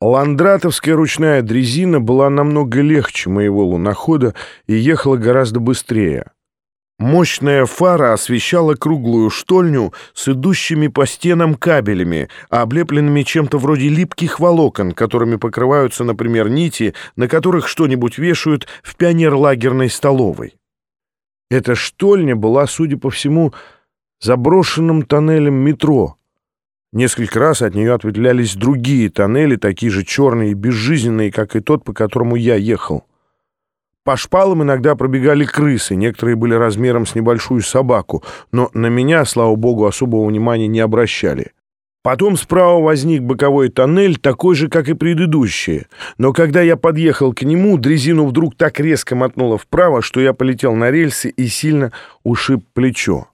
Ландратовская ручная дрезина была намного легче моего лунохода и ехала гораздо быстрее. Мощная фара освещала круглую штольню с идущими по стенам кабелями, облепленными чем-то вроде липких волокон, которыми покрываются, например, нити, на которых что-нибудь вешают в пионерлагерной столовой. Эта штольня была, судя по всему, заброшенным тоннелем метро — Несколько раз от нее ответвлялись другие тоннели, такие же черные и безжизненные, как и тот, по которому я ехал. По шпалам иногда пробегали крысы, некоторые были размером с небольшую собаку, но на меня, слава богу, особого внимания не обращали. Потом справа возник боковой тоннель, такой же, как и предыдущие. Но когда я подъехал к нему, дрезину вдруг так резко мотнуло вправо, что я полетел на рельсы и сильно ушиб плечо.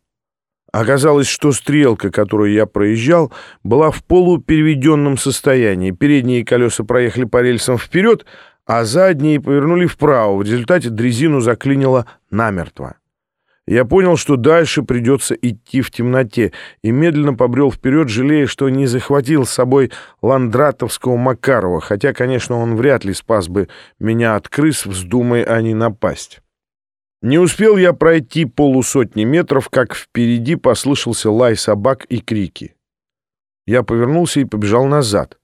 Оказалось, что стрелка, которую я проезжал, была в полупереведенном состоянии. Передние колеса проехали по рельсам вперед, а задние повернули вправо. В результате дрезину заклинило намертво. Я понял, что дальше придется идти в темноте, и медленно побрел вперед, жалея, что не захватил с собой ландратовского Макарова, хотя, конечно, он вряд ли спас бы меня от крыс, вздумая они напасть. Не успел я пройти полусотни метров, как впереди послышался лай собак и крики. Я повернулся и побежал назад.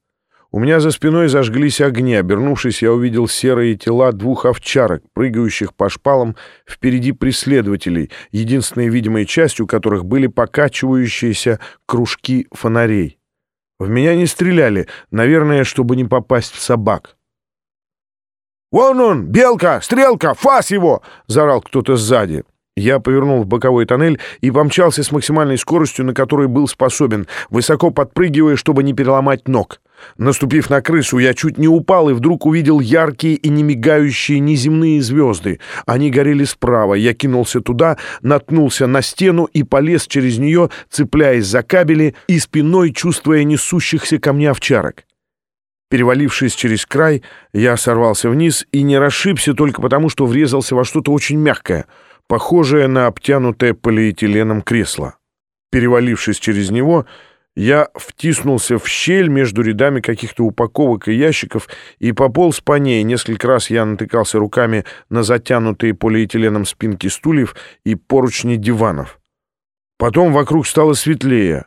У меня за спиной зажглись огни. Обернувшись, я увидел серые тела двух овчарок, прыгающих по шпалам впереди преследователей, единственной видимой частью которых были покачивающиеся кружки фонарей. В меня не стреляли, наверное, чтобы не попасть в собак. «Вон он! Белка! Стрелка! Фас его!» — заорал кто-то сзади. Я повернул в боковой тоннель и помчался с максимальной скоростью, на которой был способен, высоко подпрыгивая, чтобы не переломать ног. Наступив на крысу, я чуть не упал и вдруг увидел яркие и немигающие неземные звезды. Они горели справа. Я кинулся туда, наткнулся на стену и полез через нее, цепляясь за кабели и спиной чувствуя несущихся ко мне овчарок. Перевалившись через край, я сорвался вниз и не расшибся только потому, что врезался во что-то очень мягкое, похожее на обтянутое полиэтиленом кресло. Перевалившись через него, я втиснулся в щель между рядами каких-то упаковок и ящиков и пополз по ней. Несколько раз я натыкался руками на затянутые полиэтиленом спинки стульев и поручни диванов. Потом вокруг стало светлее.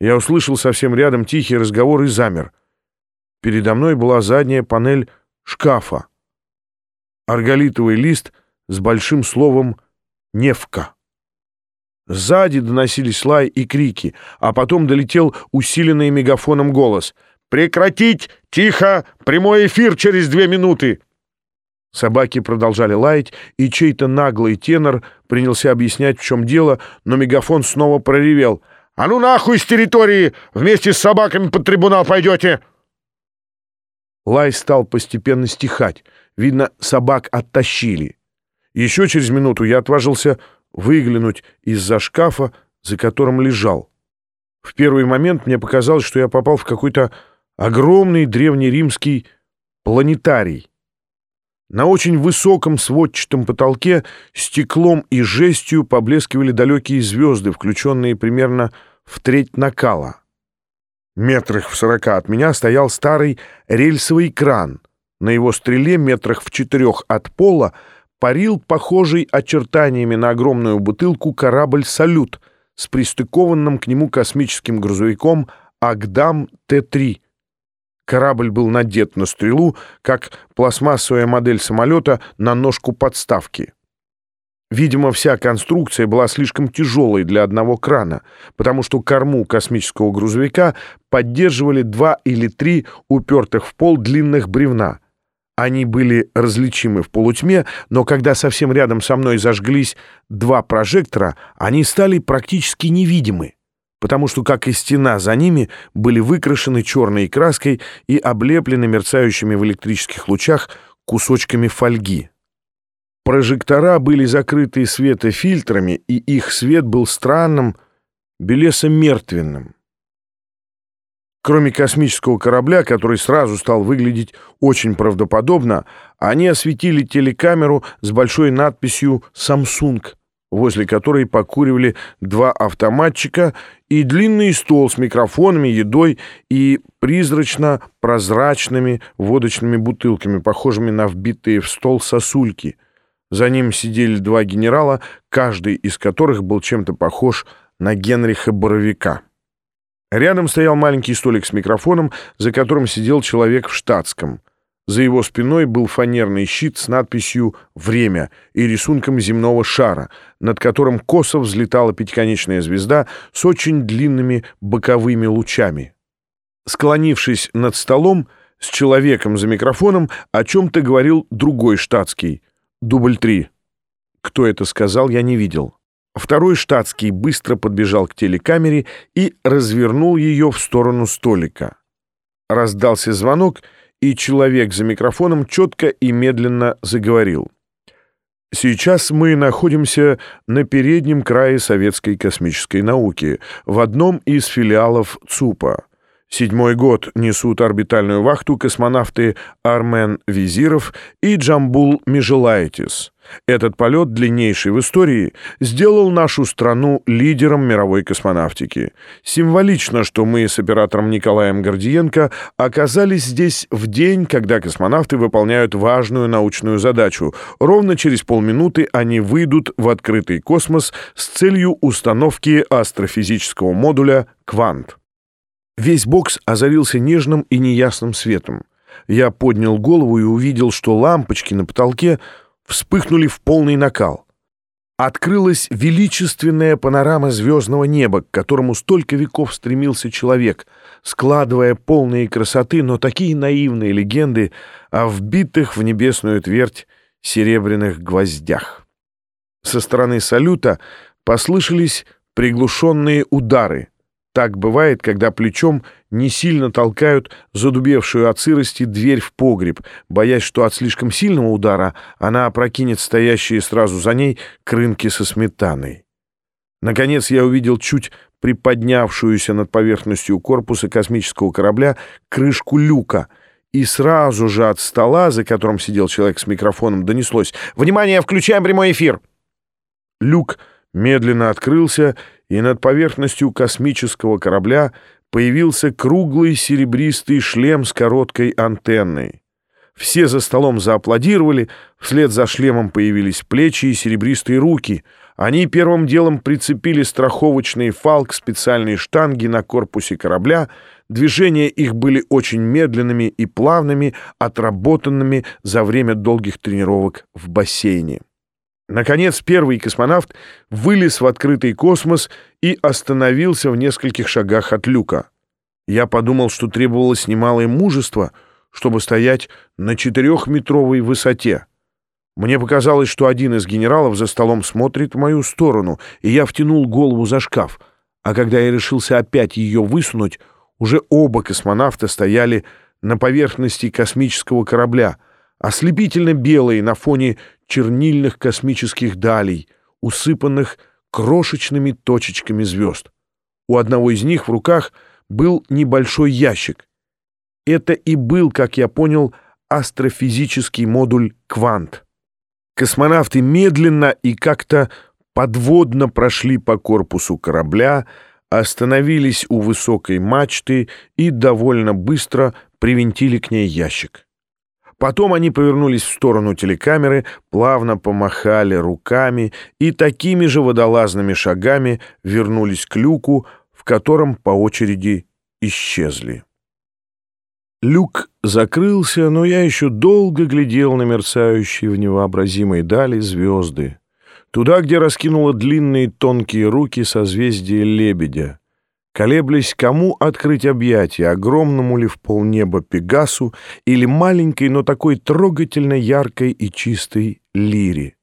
Я услышал совсем рядом тихий разговор и замер — Передо мной была задняя панель шкафа. Арголитовый лист с большим словом «Невка». Сзади доносились лай и крики, а потом долетел усиленный мегафоном голос. «Прекратить! Тихо! Прямой эфир через две минуты!» Собаки продолжали лаять, и чей-то наглый тенор принялся объяснять, в чем дело, но мегафон снова проревел. «А ну нахуй с территории! Вместе с собаками под трибунал пойдете!» Лай стал постепенно стихать. Видно, собак оттащили. Еще через минуту я отважился выглянуть из-за шкафа, за которым лежал. В первый момент мне показалось, что я попал в какой-то огромный древнеримский планетарий. На очень высоком сводчатом потолке стеклом и жестью поблескивали далекие звезды, включенные примерно в треть накала. Метрах в сорока от меня стоял старый рельсовый кран. На его стреле метрах в четырех от пола парил похожий очертаниями на огромную бутылку корабль «Салют» с пристыкованным к нему космическим грузовиком «Агдам Т-3». Корабль был надет на стрелу, как пластмассовая модель самолета на ножку подставки. Видимо, вся конструкция была слишком тяжелой для одного крана, потому что корму космического грузовика поддерживали два или три упертых в пол длинных бревна. Они были различимы в полутьме, но когда совсем рядом со мной зажглись два прожектора, они стали практически невидимы, потому что, как и стена за ними, были выкрашены черной краской и облеплены мерцающими в электрических лучах кусочками фольги. Прожектора были закрыты светофильтрами, и их свет был странным, белесо-мертвенным. Кроме космического корабля, который сразу стал выглядеть очень правдоподобно, они осветили телекамеру с большой надписью «Samsung» возле которой покуривали два автоматчика и длинный стол с микрофонами, едой и призрачно-прозрачными водочными бутылками, похожими на вбитые в стол сосульки. За ним сидели два генерала, каждый из которых был чем-то похож на Генриха Боровика. Рядом стоял маленький столик с микрофоном, за которым сидел человек в штатском — за его спиной был фанерный щит с надписью «Время» и рисунком земного шара, над которым косо взлетала пятиконечная звезда с очень длинными боковыми лучами. Склонившись над столом, с человеком за микрофоном о чем-то говорил другой штатский. Дубль три. Кто это сказал, я не видел. Второй штатский быстро подбежал к телекамере и развернул ее в сторону столика. Раздался звонок — и человек за микрофоном четко и медленно заговорил. Сейчас мы находимся на переднем крае советской космической науки, в одном из филиалов ЦУПа. Седьмой год несут орбитальную вахту космонавты Армен Визиров и Джамбул Межелайтис. Этот полет, длиннейший в истории, сделал нашу страну лидером мировой космонавтики. Символично, что мы с оператором Николаем Гордиенко оказались здесь в день, когда космонавты выполняют важную научную задачу. Ровно через полминуты они выйдут в открытый космос с целью установки астрофизического модуля «Квант». Весь бокс озарился нежным и неясным светом. Я поднял голову и увидел, что лампочки на потолке — вспыхнули в полный накал. Открылась величественная панорама звездного неба, к которому столько веков стремился человек, складывая полные красоты, но такие наивные легенды о вбитых в небесную твердь серебряных гвоздях. Со стороны салюта послышались приглушенные удары — так бывает, когда плечом не сильно толкают задубевшую от сырости дверь в погреб, боясь, что от слишком сильного удара она опрокинет стоящие сразу за ней крынки со сметаной. Наконец я увидел чуть приподнявшуюся над поверхностью корпуса космического корабля крышку люка, и сразу же от стола, за которым сидел человек с микрофоном, донеслось «Внимание, включаем прямой эфир!» Люк медленно открылся, и над поверхностью космического корабля появился круглый серебристый шлем с короткой антенной. Все за столом зааплодировали, вслед за шлемом появились плечи и серебристые руки. Они первым делом прицепили страховочный фал к специальной штанге на корпусе корабля. Движения их были очень медленными и плавными, отработанными за время долгих тренировок в бассейне. Наконец, первый космонавт вылез в открытый космос и остановился в нескольких шагах от люка. Я подумал, что требовалось немалое мужество, чтобы стоять на четырехметровой высоте. Мне показалось, что один из генералов за столом смотрит в мою сторону, и я втянул голову за шкаф. А когда я решился опять ее высунуть, уже оба космонавта стояли на поверхности космического корабля, ослепительно белые на фоне чернильных космических далей, усыпанных крошечными точечками звезд. У одного из них в руках был небольшой ящик. Это и был, как я понял, астрофизический модуль «Квант». Космонавты медленно и как-то подводно прошли по корпусу корабля, остановились у высокой мачты и довольно быстро привинтили к ней ящик. Потом они повернулись в сторону телекамеры, плавно помахали руками и такими же водолазными шагами вернулись к люку, в котором по очереди исчезли. Люк закрылся, но я еще долго глядел на мерцающие в невообразимой дали звезды. Туда, где раскинула длинные тонкие руки созвездие лебедя колеблясь, кому открыть объятия, огромному ли в полнеба Пегасу или маленькой, но такой трогательно яркой и чистой лире.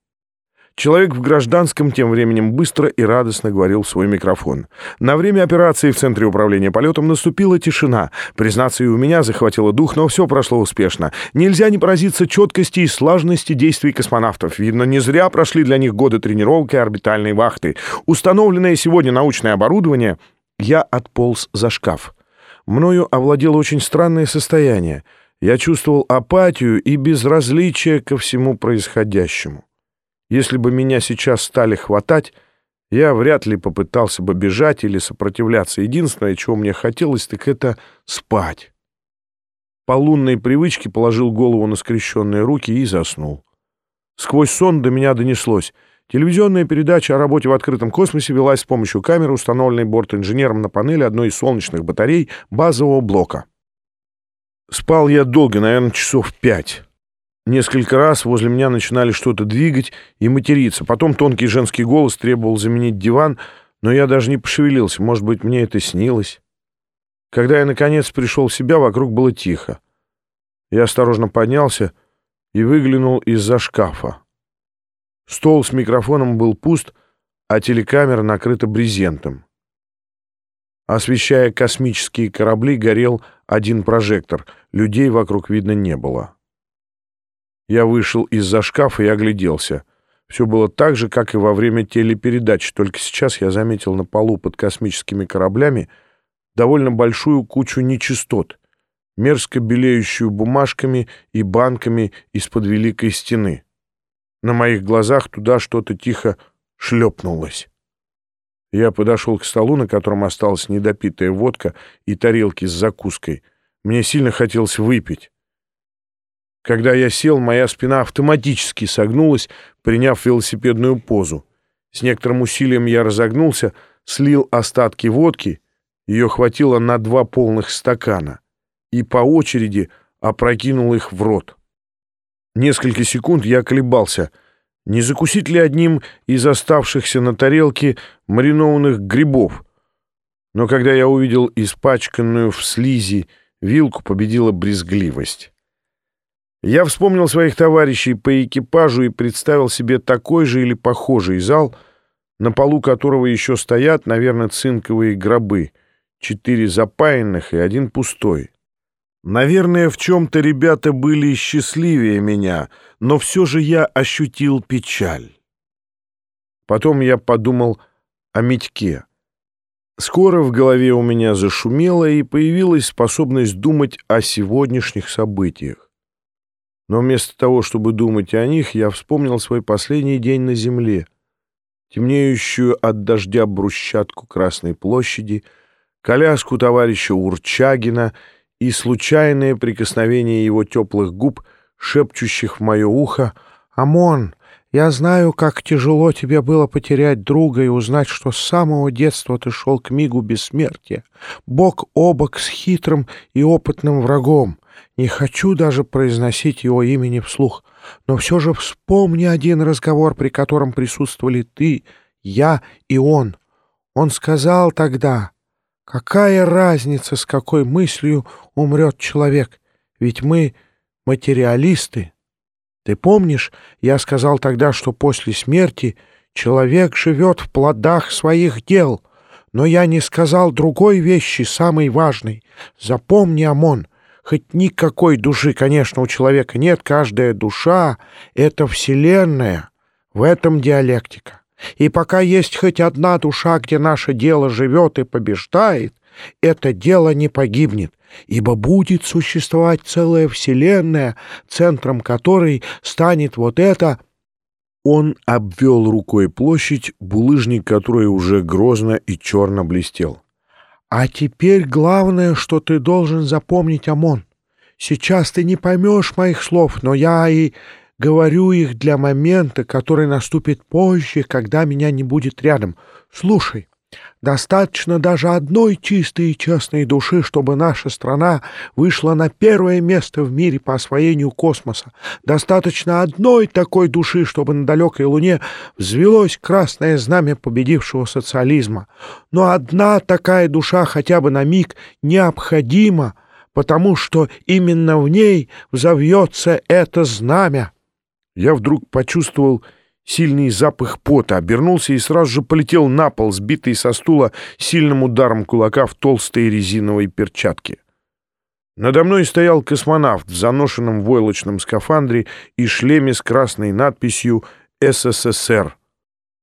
Человек в гражданском тем временем быстро и радостно говорил в свой микрофон. На время операции в Центре управления полетом наступила тишина. Признаться, и у меня захватило дух, но все прошло успешно. Нельзя не поразиться четкости и слаженности действий космонавтов. Видно, не зря прошли для них годы тренировки и орбитальной вахты. Установленное сегодня научное оборудование я отполз за шкаф. Мною овладело очень странное состояние. Я чувствовал апатию и безразличие ко всему происходящему. Если бы меня сейчас стали хватать, я вряд ли попытался бы бежать или сопротивляться. Единственное, чего мне хотелось, так это спать. По лунной привычке положил голову на скрещенные руки и заснул. Сквозь сон до меня донеслось. Телевизионная передача о работе в открытом космосе велась с помощью камеры, установленной борт-инженером на панели одной из солнечных батарей базового блока. Спал я долго, наверное, часов пять. Несколько раз возле меня начинали что-то двигать и материться. Потом тонкий женский голос требовал заменить диван, но я даже не пошевелился. Может быть, мне это снилось. Когда я, наконец, пришел в себя, вокруг было тихо. Я осторожно поднялся и выглянул из-за шкафа. Стол с микрофоном был пуст, а телекамера накрыта брезентом. Освещая космические корабли, горел один прожектор. Людей вокруг видно не было. Я вышел из-за шкафа и огляделся. Все было так же, как и во время телепередач, только сейчас я заметил на полу под космическими кораблями довольно большую кучу нечистот, мерзко белеющую бумажками и банками из-под великой стены. На моих глазах туда что-то тихо шлепнулось. Я подошел к столу, на котором осталась недопитая водка и тарелки с закуской. Мне сильно хотелось выпить. Когда я сел, моя спина автоматически согнулась, приняв велосипедную позу. С некоторым усилием я разогнулся, слил остатки водки, ее хватило на два полных стакана, и по очереди опрокинул их в рот. Несколько секунд я колебался, не закусить ли одним из оставшихся на тарелке маринованных грибов. Но когда я увидел испачканную в слизи вилку, победила брезгливость. Я вспомнил своих товарищей по экипажу и представил себе такой же или похожий зал, на полу которого еще стоят, наверное, цинковые гробы, четыре запаянных и один пустой. Наверное, в чем-то ребята были счастливее меня, но все же я ощутил печаль. Потом я подумал о Митьке. Скоро в голове у меня зашумело, и появилась способность думать о сегодняшних событиях. Но вместо того, чтобы думать о них, я вспомнил свой последний день на земле, темнеющую от дождя брусчатку Красной площади, коляску товарища Урчагина и случайное прикосновение его теплых губ, шепчущих в мое ухо «Амон, я знаю, как тяжело тебе было потерять друга и узнать, что с самого детства ты шел к мигу бессмертия, бок о бок с хитрым и опытным врагом. Не хочу даже произносить его имени вслух, но все же вспомни один разговор, при котором присутствовали ты, я и он. Он сказал тогда, какая разница, с какой мыслью умрет человек, ведь мы материалисты. Ты помнишь, я сказал тогда, что после смерти человек живет в плодах своих дел, но я не сказал другой вещи, самой важной. Запомни, Амон, Хоть никакой души, конечно, у человека нет, каждая душа — это вселенная, в этом диалектика. И пока есть хоть одна душа, где наше дело живет и побеждает, это дело не погибнет, ибо будет существовать целая вселенная, центром которой станет вот это... Он обвел рукой площадь, булыжник которой уже грозно и черно блестел. А теперь главное, что ты должен запомнить, Амон. Сейчас ты не поймешь моих слов, но я и говорю их для момента, который наступит позже, когда меня не будет рядом. Слушай, достаточно даже одной чистой и честной души, чтобы наша страна вышла на первое место в мире по освоению космоса. Достаточно одной такой души, чтобы на далекой Луне взвелось красное знамя победившего социализма. Но одна такая душа хотя бы на миг необходима, потому что именно в ней взовьется это знамя. Я вдруг почувствовал сильный запах пота, обернулся и сразу же полетел на пол, сбитый со стула сильным ударом кулака в толстой резиновой перчатке. Надо мной стоял космонавт в заношенном войлочном скафандре и шлеме с красной надписью «СССР».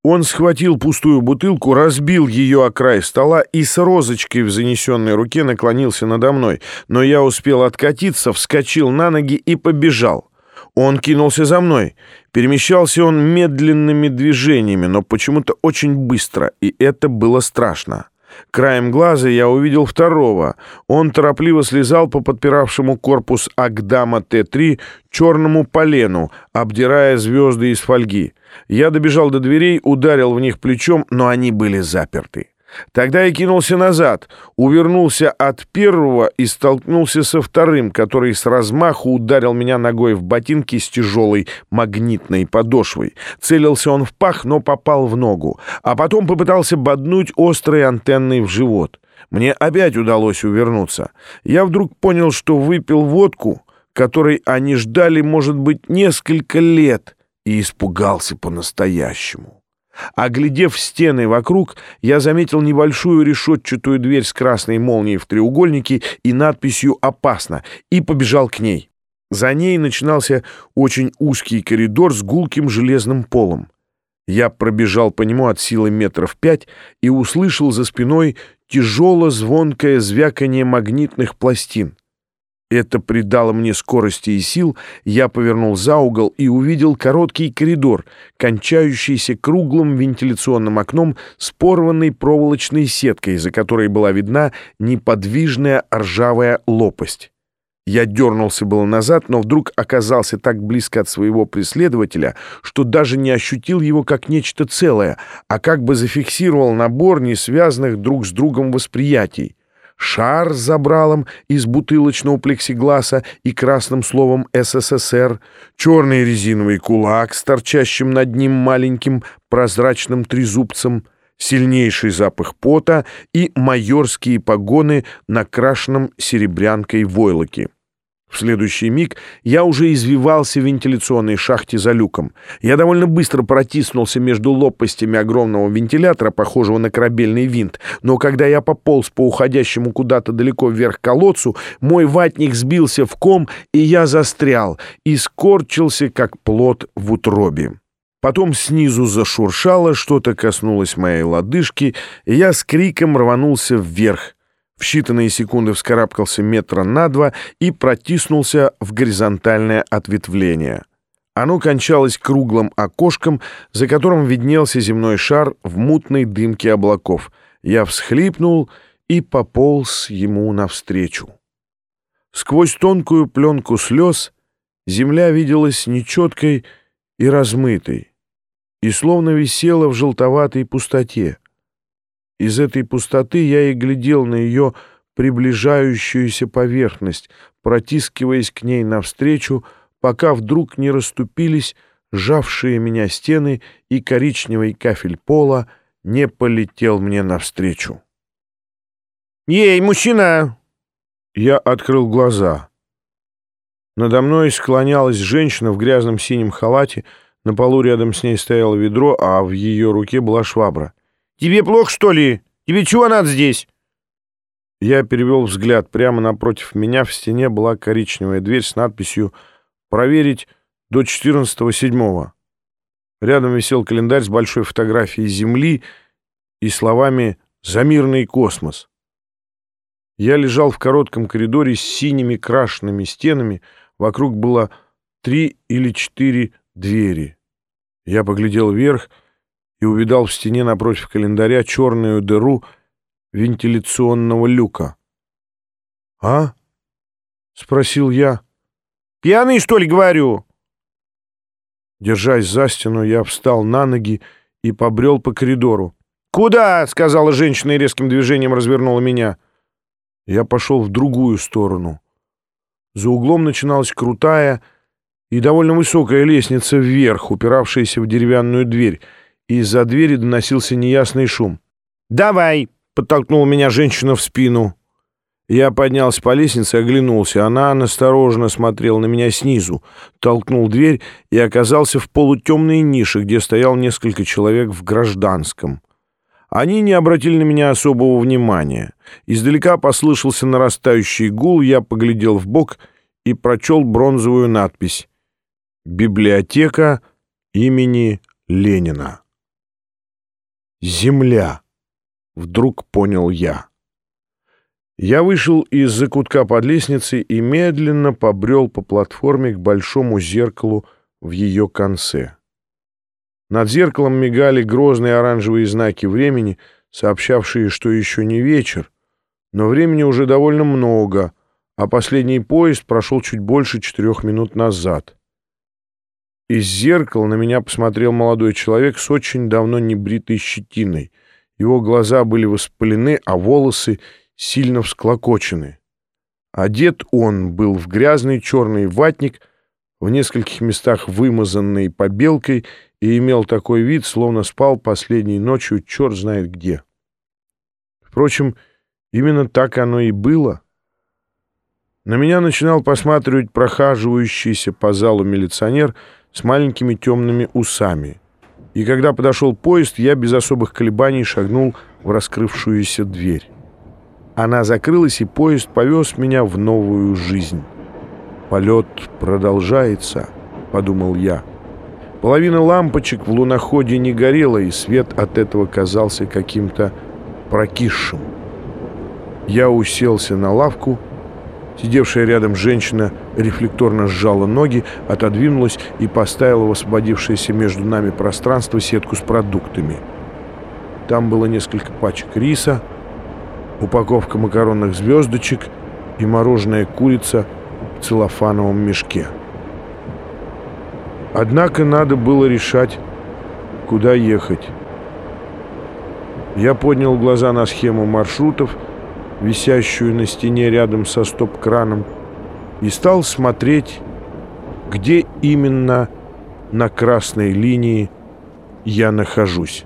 Он схватил пустую бутылку, разбил ее о край стола и с розочкой в занесенной руке наклонился надо мной, но я успел откатиться, вскочил на ноги и побежал. Он кинулся за мной. Перемещался он медленными движениями, но почему-то очень быстро, и это было страшно. Краем глаза я увидел второго. Он торопливо слезал по подпиравшему корпус Агдама Т-3 черному полену, обдирая звезды из фольги. Я добежал до дверей, ударил в них плечом, но они были заперты. Тогда я кинулся назад, увернулся от первого и столкнулся со вторым, который с размаху ударил меня ногой в ботинки с тяжелой магнитной подошвой. Целился он в пах, но попал в ногу, а потом попытался боднуть острой антенной в живот. Мне опять удалось увернуться. Я вдруг понял, что выпил водку, которой они ждали, может быть, несколько лет, и испугался по-настоящему. Оглядев стены вокруг, я заметил небольшую решетчатую дверь с красной молнией в треугольнике и надписью «Опасно» и побежал к ней. За ней начинался очень узкий коридор с гулким железным полом. Я пробежал по нему от силы метров пять и услышал за спиной тяжело-звонкое звяканье магнитных пластин. Это придало мне скорости и сил, я повернул за угол и увидел короткий коридор, кончающийся круглым вентиляционным окном с порванной проволочной сеткой, за которой была видна неподвижная ржавая лопасть. Я дернулся было назад, но вдруг оказался так близко от своего преследователя, что даже не ощутил его как нечто целое, а как бы зафиксировал набор несвязанных друг с другом восприятий шар с забралом из бутылочного плексигласа и красным словом «СССР», черный резиновый кулак с торчащим над ним маленьким прозрачным трезубцем, сильнейший запах пота и майорские погоны на крашенном серебрянкой войлоке. В следующий миг я уже извивался в вентиляционной шахте за люком. Я довольно быстро протиснулся между лопастями огромного вентилятора, похожего на корабельный винт, но когда я пополз по уходящему куда-то далеко вверх колодцу, мой ватник сбился в ком, и я застрял, и скорчился, как плод в утробе. Потом снизу зашуршало, что-то коснулось моей лодыжки, и я с криком рванулся вверх, в считанные секунды вскарабкался метра на два и протиснулся в горизонтальное ответвление. Оно кончалось круглым окошком, за которым виднелся земной шар в мутной дымке облаков. Я всхлипнул и пополз ему навстречу. Сквозь тонкую пленку слез земля виделась нечеткой и размытой, и словно висела в желтоватой пустоте. Из этой пустоты я и глядел на ее приближающуюся поверхность, протискиваясь к ней навстречу, пока вдруг не расступились сжавшие меня стены, и коричневый кафель пола не полетел мне навстречу. «Ей, мужчина!» Я открыл глаза. Надо мной склонялась женщина в грязном синем халате, на полу рядом с ней стояло ведро, а в ее руке была швабра. Тебе плохо, что ли? Тебе чего надо здесь?» Я перевел взгляд. Прямо напротив меня в стене была коричневая дверь с надписью «Проверить до 14.07». Рядом висел календарь с большой фотографией Земли и словами «За мирный космос». Я лежал в коротком коридоре с синими крашенными стенами. Вокруг было три или четыре двери. Я поглядел вверх — увидал в стене напротив календаря черную дыру вентиляционного люка. «А?» — спросил я. «Пьяный, что ли, говорю?» Держась за стену, я встал на ноги и побрел по коридору. «Куда?» — сказала женщина и резким движением развернула меня. Я пошел в другую сторону. За углом начиналась крутая и довольно высокая лестница вверх, упиравшаяся в деревянную дверь — из-за двери доносился неясный шум. «Давай!» — подтолкнула меня женщина в спину. Я поднялся по лестнице и оглянулся. Она настороженно смотрела на меня снизу. Толкнул дверь и оказался в полутемной нише, где стоял несколько человек в гражданском. Они не обратили на меня особого внимания. Издалека послышался нарастающий гул, я поглядел в бок и прочел бронзовую надпись «Библиотека имени Ленина». Земля, вдруг понял я. Я вышел из закутка под лестницей и медленно побрел по платформе к большому зеркалу в ее конце. Над зеркалом мигали грозные оранжевые знаки времени, сообщавшие, что еще не вечер, но времени уже довольно много, а последний поезд прошел чуть больше четырех минут назад. Из зеркала на меня посмотрел молодой человек с очень давно небритой щетиной. Его глаза были воспалены, а волосы сильно всклокочены. Одет он был в грязный черный ватник, в нескольких местах вымазанный побелкой, и имел такой вид, словно спал последней ночью черт знает где. Впрочем, именно так оно и было — на меня начинал посматривать прохаживающийся по залу милиционер с маленькими темными усами. И когда подошел поезд, я без особых колебаний шагнул в раскрывшуюся дверь. Она закрылась, и поезд повез меня в новую жизнь. «Полет продолжается», — подумал я. Половина лампочек в луноходе не горела, и свет от этого казался каким-то прокисшим. Я уселся на лавку Сидевшая рядом женщина рефлекторно сжала ноги, отодвинулась и поставила в освободившееся между нами пространство сетку с продуктами. Там было несколько пачек риса, упаковка макаронных звездочек и мороженая курица в целлофановом мешке. Однако надо было решать, куда ехать. Я поднял глаза на схему маршрутов висящую на стене рядом со стоп-краном, и стал смотреть, где именно на красной линии я нахожусь.